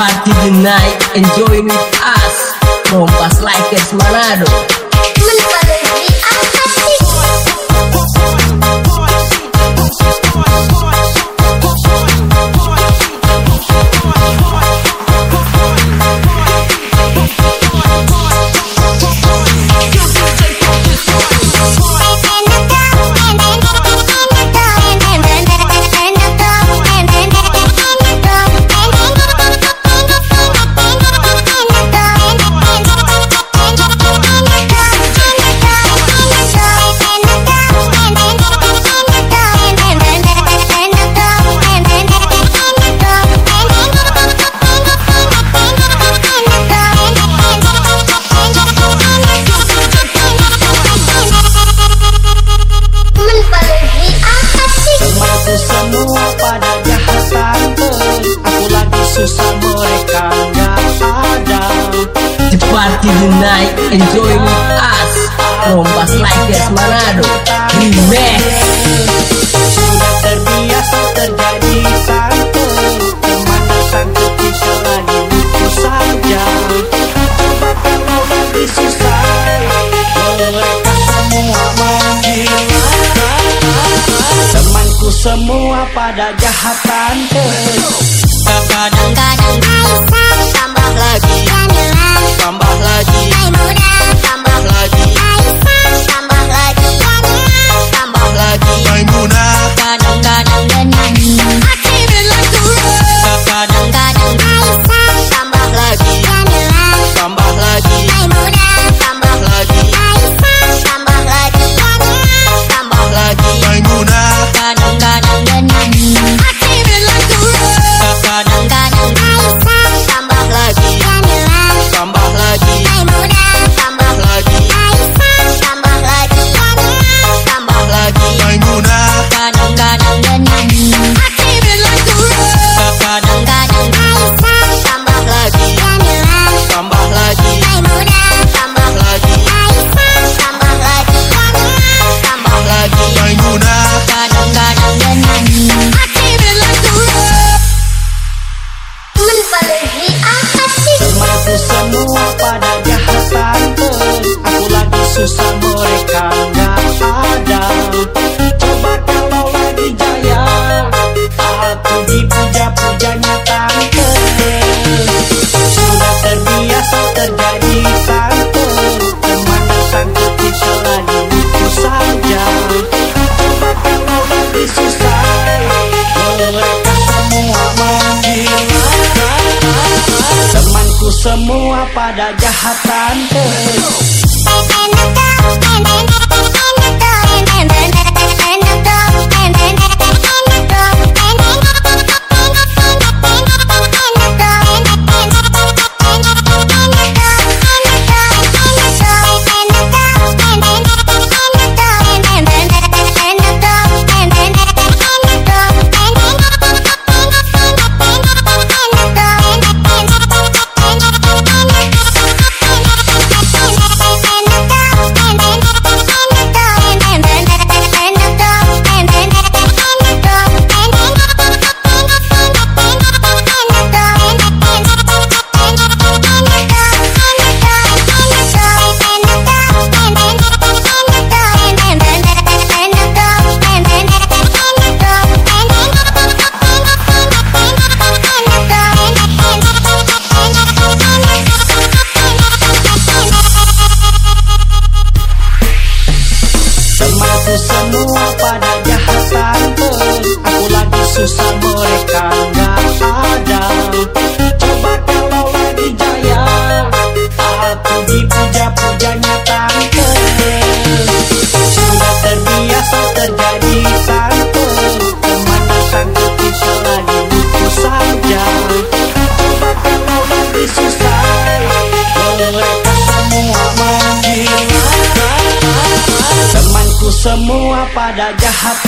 party the night, enjoy with us. Kompas Likers Manado. Party tonight, enjoy with us. Kompas Likers Manado, Remix. Sudah terbiasa terjadi satu. Ke mana sanggup bisa lagi? Buku saja. Coba kalau lagi susah Mereka semua menggila Temanku semua pada jahat tante Kadang-kadang Aisyah susah mereka nggak ada. Coba kalau lagi jaya Aku dipuja-pujanya tante Sudah terbiasa terjadi tante Ke mana bisa lagi buku saja. Coba kalau lagi susah Mereka semua menggila Temanku semua pada jahat tante and the and the semua pada jahat